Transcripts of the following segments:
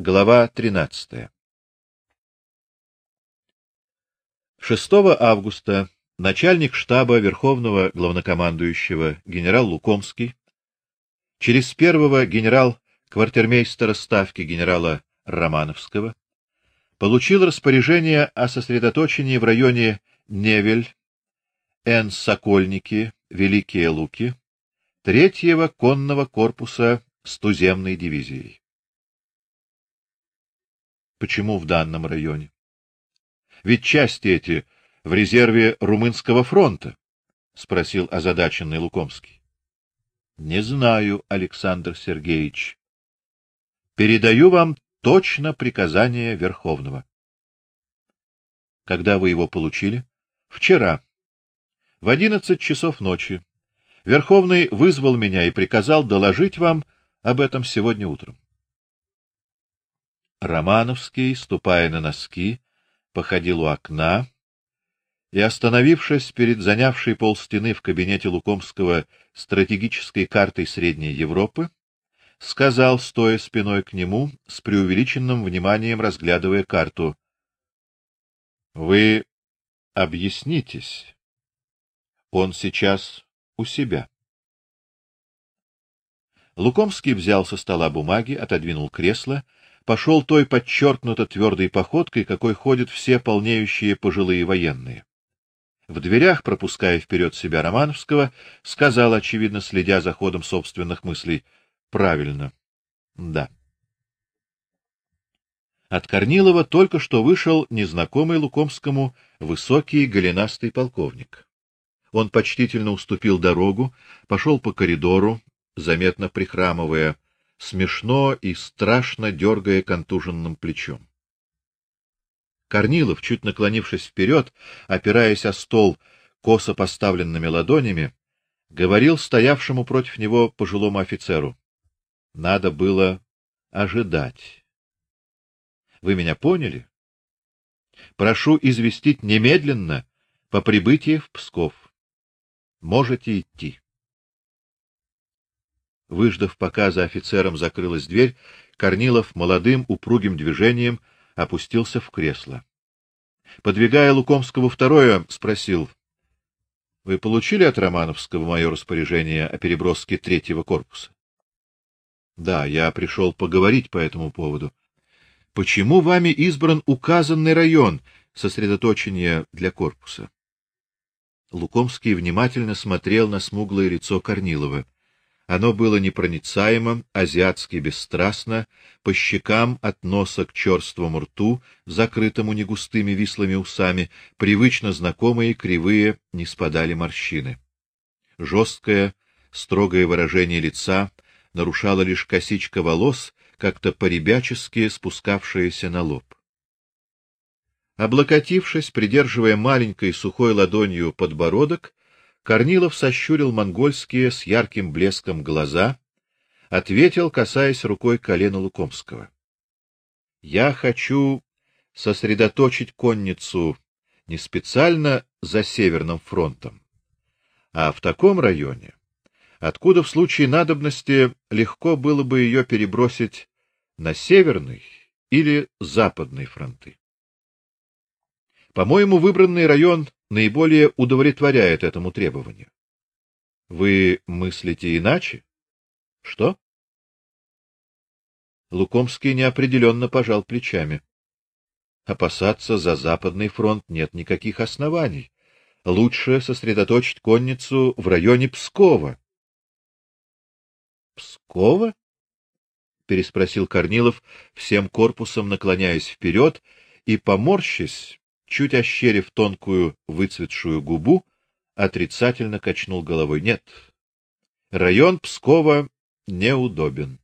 Глава 13. 6 августа начальник штаба Верховного главнокомандующего генерал Лукомский через первого генерал-квартирмейстера ставки генерала Романовского получил распоряжение о сосредоточении в районе Невель, Н-Сокольники, Великие Луки, третьего конного корпуса с туземной дивизией. Почему в данном районе? Ведь части эти в резерве румынского фронта, спросил озадаченный Лукомский. Не знаю, Александр Сергеевич. Передаю вам точно приказание Верховного. Когда вы его получили? Вчера. В одиннадцать часов ночи. Верховный вызвал меня и приказал доложить вам об этом сегодня утром. Романовский, ступая на носки, походил у окна и, остановившись перед занявшей полстены в кабинете Лукомского стратегической картой Средней Европы, сказал, стоя спиной к нему, с преувеличенным вниманием разглядывая карту: "Вы объяснитесь. Он сейчас у себя". Лукомский взял со стола бумаги, отодвинул кресло пошел той подчеркнуто твердой походкой, какой ходят все полнеющие пожилые военные. В дверях, пропуская вперед себя Романовского, сказал, очевидно, следя за ходом собственных мыслей: "Правильно. Да". От Корнилова только что вышел незнакомый Лукомскому высокий голенастый полковник. Он почтительно уступил дорогу, пошел по коридору, заметно прихрамывая, смешно и страшно дергая контуженным плечом. Корнилов, чуть наклонившись вперед, опираясь о стол косо поставленными ладонями, говорил стоявшему против него пожилому офицеру: "Надо было ожидать. Вы меня поняли? Прошу известить немедленно по прибытии в Псков. Можете идти". Выждав, пока за офицером закрылась дверь, Корнилов молодым упругим движением опустился в кресло. Подвигая Лукомского второе, спросил: Вы получили от Романовского мое распоряжение о переброске третьего корпуса? Да, я пришел поговорить по этому поводу. Почему вами избран указанный район сосредоточения для корпуса? Лукомский внимательно смотрел на смуглое лицо Корнилова. Оно было непроницаемо, азиатски бесстрастно, по щекам от носа к черствому рту, закрытому негустыми вислыми усами, привычно знакомые кривые не спадали морщины. Жесткое, строгое выражение лица нарушало лишь косичка волос, как-то поребячески спускавшаяся на лоб. Облокотившись, придерживая маленькой сухой ладонью подбородок, Корнилов сощурил монгольские с ярким блеском глаза, ответил, касаясь рукой колена Лукомского: "Я хочу сосредоточить конницу не специально за северным фронтом, а в таком районе, откуда в случае надобности легко было бы ее перебросить на северный или западный фронты. По-моему, выбранный район наиболее удовлетворяет этому требованию. Вы мыслите иначе? Что? Лукомский неопределенно пожал плечами. Опасаться за западный фронт нет никаких оснований. Лучше сосредоточить конницу в районе Пскова. Пскова? переспросил Корнилов, всем корпусом наклоняясь вперед и поморщись, чуть ощерив тонкую выцветшую губу, отрицательно качнул головой. Нет. Район Пскова неудобен.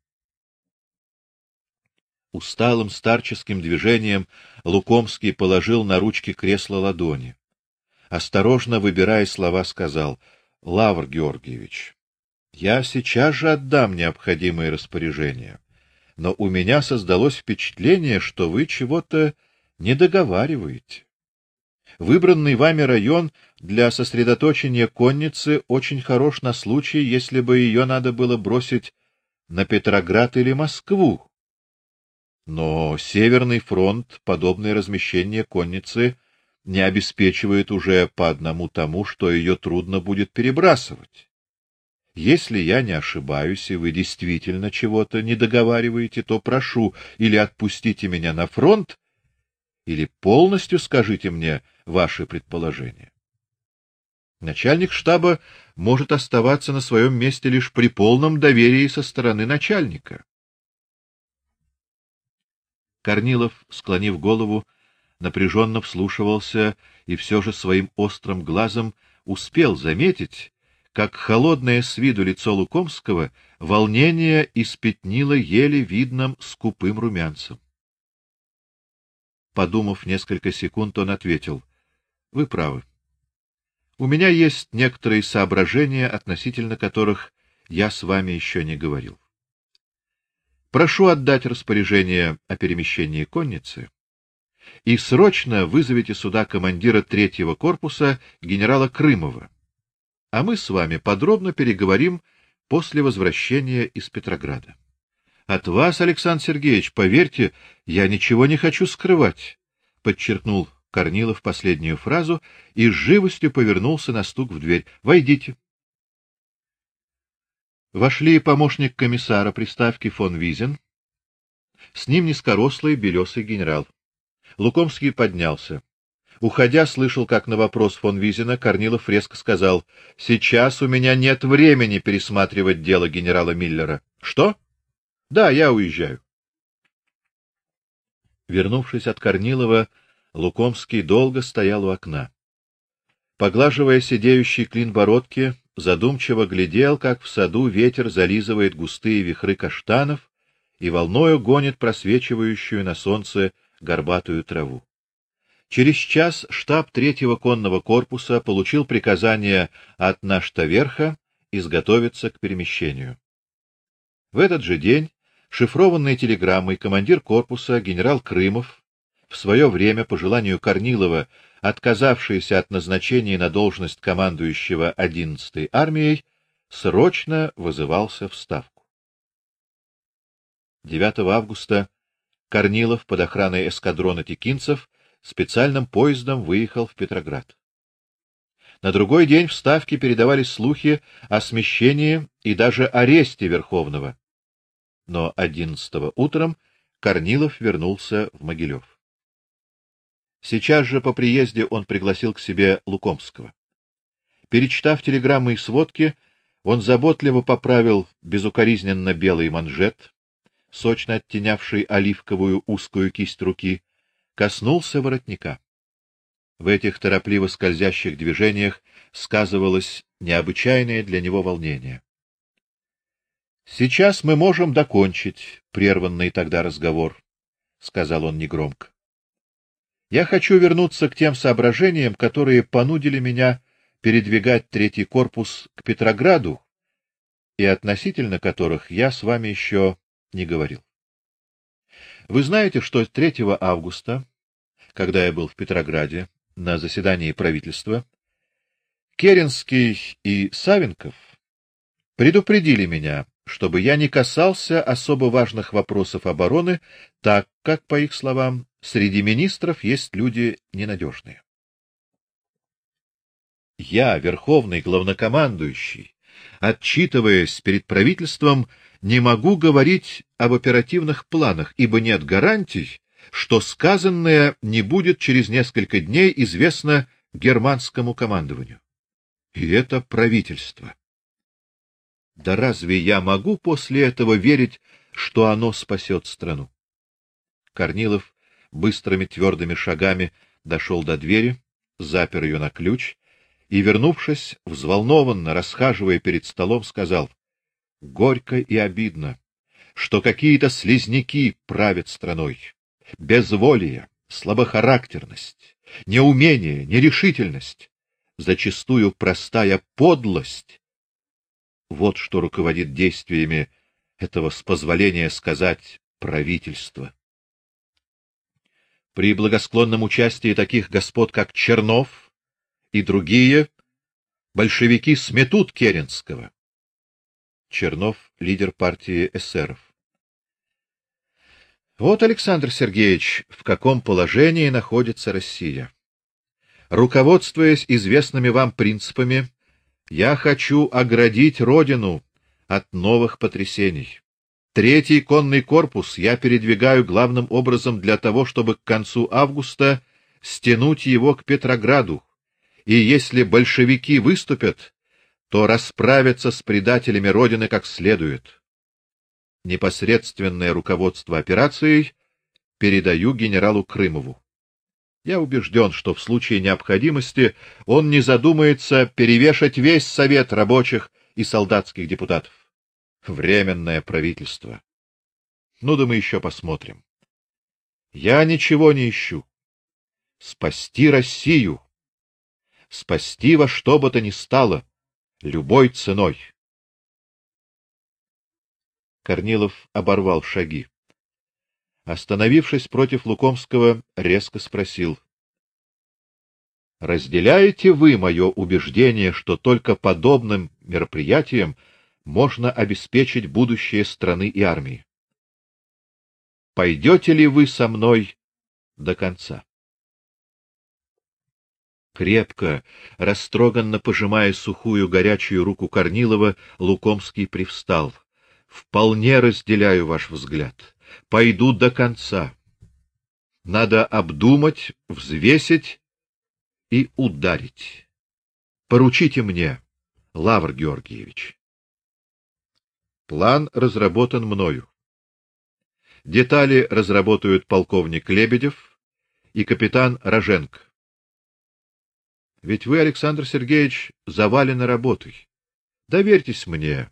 Усталым старческим движением Лукомский положил на ручки кресла ладони. Осторожно выбирая слова, сказал: "Лавр Георгиевич, я сейчас же отдам необходимые распоряжения, но у меня создалось впечатление, что вы чего-то не договариваете. Выбранный вами район для сосредоточения конницы очень хорош на случай, если бы ее надо было бросить на Петроград или Москву. Но Северный фронт подобное размещение конницы не обеспечивает уже по одному тому, что ее трудно будет перебрасывать. Если я не ошибаюсь, и вы действительно чего-то не договариваете, то прошу или отпустите меня на фронт, или полностью скажите мне ваши предположения. Начальник штаба может оставаться на своем месте лишь при полном доверии со стороны начальника. Корнилов, склонив голову, напряженно вслушивался и все же своим острым глазом успел заметить, как холодное с виду лицо Лукомского волнение испятнило еле видным скупым румянцем. Подумав несколько секунд, он ответил: "Вы правы. У меня есть некоторые соображения, относительно которых я с вами еще не говорил. Прошу отдать распоряжение о перемещении конницы и срочно вызовите сюда командира третьего корпуса генерала Крымова. А мы с вами подробно переговорим после возвращения из Петрограда. От вас, Александр Сергеевич, поверьте, я ничего не хочу скрывать, подчеркнул Корнилов последнюю фразу и с живостью повернулся на стук в дверь. Войдите. Вошли помощник комиссара приставки фон Визен, с ним низкорослый белесый генерал. Лукомский поднялся. Уходя, слышал, как на вопрос фон Визена Корнилов резко сказал: "Сейчас у меня нет времени пересматривать дело генерала Миллера". "Что?" "Да, я уезжаю". Вернувшись от Корнилова, Лукомский долго стоял у окна. Поглаживая сидеющий клин бородки, задумчиво глядел, как в саду ветер зализывает густые вихры каштанов и волною гонит просвечивающую на солнце горбатую траву. Через час штаб третьего конного корпуса получил приказание от Наштаверха изготовиться к перемещению. В этот же день шифрованной телеграммой командир корпуса генерал Крымов в свое время по желанию Корнилова, отказавшийся от назначения на должность командующего 11-й армией, срочно вызывался в ставку. 9 августа Корнилов под охраной эскадрона текинцев специальным поездом выехал в Петроград. На другой день в ставке передавались слухи о смещении и даже аресте Верховного. Но 11 утром Корнилов вернулся в Могилев. Сейчас же по приезде он пригласил к себе Лукомского. Перечитав телеграммы и сводки, он заботливо поправил безукоризненно белый манжет, сочно оттенявший оливковую узкую кисть руки, коснулся воротника. В этих торопливо скользящих движениях сказывалось необычайное для него волнение. Сейчас мы можем докончить прерванный тогда разговор, сказал он негромко. Я хочу вернуться к тем соображениям, которые понудили меня передвигать третий корпус к Петрограду и относительно которых я с вами еще не говорил. Вы знаете, что 3 августа, когда я был в Петрограде на заседании правительства, Керенский и Савенков предупредили меня, чтобы я не касался особо важных вопросов обороны, так как, по их словам, среди министров есть люди ненадежные. Я, верховный главнокомандующий, отчитываясь перед правительством, не могу говорить об оперативных планах, ибо нет гарантий, что сказанное не будет через несколько дней известно германскому командованию. И это правительство. Да разве я могу после этого верить, что оно спасет страну? Корнилов быстрыми твердыми шагами дошел до двери, запер ее на ключ и, вернувшись, взволнованно расхаживая перед столом, сказал: "Горько и обидно, что какие-то слизняки правят страной. Безволие, слабохарактерность, неумение, нерешительность, зачастую простая подлость вот что руководит действиями этого, с позволения сказать, правительства. При благосклонном участии таких господ, как Чернов и другие, большевики сметут Керенского. Чернов лидер партии эсеров. Вот, Александр Сергеевич, в каком положении находится Россия. Руководствуясь известными вам принципами, я хочу оградить родину от новых потрясений. Третий конный корпус я передвигаю главным образом для того, чтобы к концу августа стянуть его к Петрограду. И если большевики выступят, то расправятся с предателями родины как следует. Непосредственное руководство операцией передаю генералу Крымову. Я убежден, что в случае необходимости он не задумается перевешать весь совет рабочих и солдатских депутатов. Временное правительство. Ну да мы еще посмотрим. Я ничего не ищу. Спасти Россию. Спасти во что бы то ни стало, любой ценой. Корнилов оборвал шаги. Остановившись против Лукомского, резко спросил: Разделяете вы мое убеждение, что только подобным мероприятием можно обеспечить будущее страны и армии? Пойдете ли вы со мной до конца? Крепко, растроганно пожимая сухую горячую руку Корнилова, Лукомский привстал. Вполне разделяю ваш взгляд. Пойду до конца. Надо обдумать, взвесить и ударить. Поручите мне, Лавр Георгиевич. План разработан мною. Детали разработают полковник Лебедев и капитан Роженко. Ведь вы, Александр Сергеевич, завалены работой. Доверьтесь мне.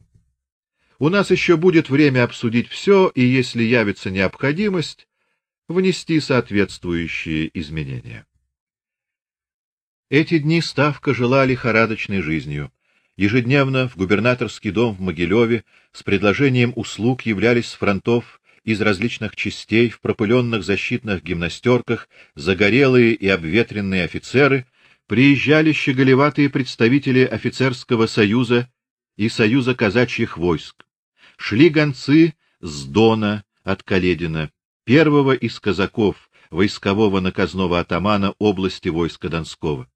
У нас еще будет время обсудить все, и если явится необходимость, внести соответствующие изменения. Эти дни ставка жила лихорадочной жизнью. Ежедневно в губернаторский дом в Могилеве с предложением услуг являлись с фронтов из различных частей в пропыленных защитных гимнастерках загорелые и обветренные офицеры, приезжали щеголеватые представители офицерского союза и союза казачьих войск. Шли гонцы с Дона от Каледина, первого из казаков, войскового наказного атамана области войска Донского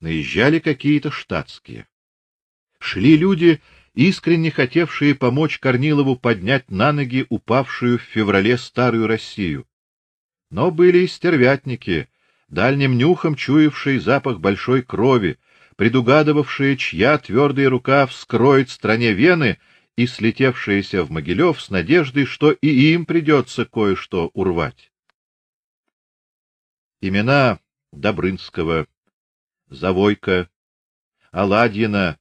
наезжали какие-то штатские. Шли люди, искренне хотевшие помочь Корнилову поднять на ноги упавшую в феврале старую Россию. Но были и стервятники, дальним нюхом чуявшие запах большой крови, предугадывавшие, чья твердая рука вскроет стране вены, и слетевшиеся в Могилев с надеждой, что и им придется кое-что урвать. Имена Добрынского, Завойка, Аладьина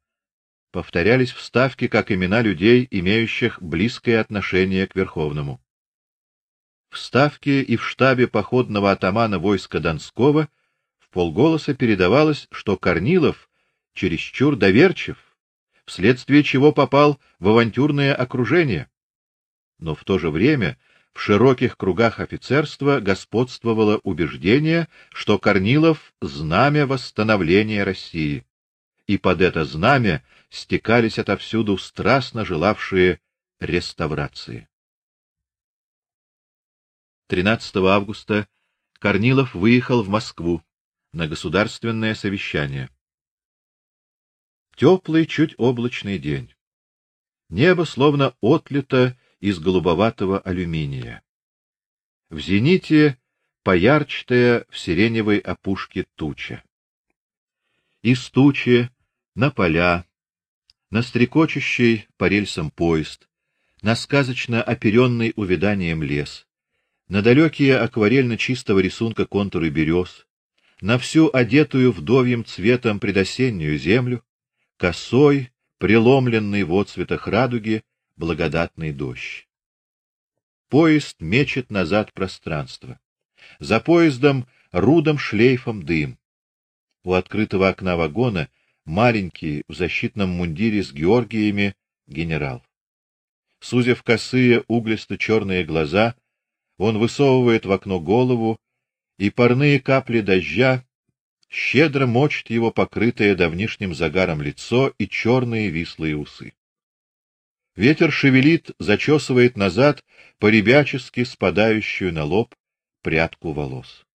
повторялись в ставке как имена людей, имеющих близкое отношение к верховному. В ставке и в штабе походного атамана войска Донского в полголоса передавалось, что Корнилов чересчур доверчив, вследствие чего попал в авантюрное окружение. Но в то же время в широких кругах офицерства господствовало убеждение, что Корнилов знамя восстановления России, и под это знамя стекались отовсюду страстно желавшие реставрации. 13 августа Корнилов выехал в Москву на государственное совещание. Теплый, чуть облачный день. Небо словно отлито из голубоватого алюминия. В зените поярчатая в сиреневой опушке туча. Из тучи на поля, на стрекочущий по рельсам поезд, на сказочно оперенный увяданием лес, на далекие акварельно чистого рисунка контуры берез, на всю одетую вдовьим цветом предосеннюю землю, косой, преломленный в отцветах радуги, благодатный дождь. Поезд мечет назад пространство. За поездом рудым шлейфом дым. У открытого окна вагона маленький в защитном мундире с георгиями генерал. Сузив косые углисто-черные глаза, он высовывает в окно голову, и парные капли дождя щедро мочит его покрытое давнишним загаром лицо и черные вислые усы. Ветер шевелит, зачесывает назад по ребячески спадающую на лоб прядку волос.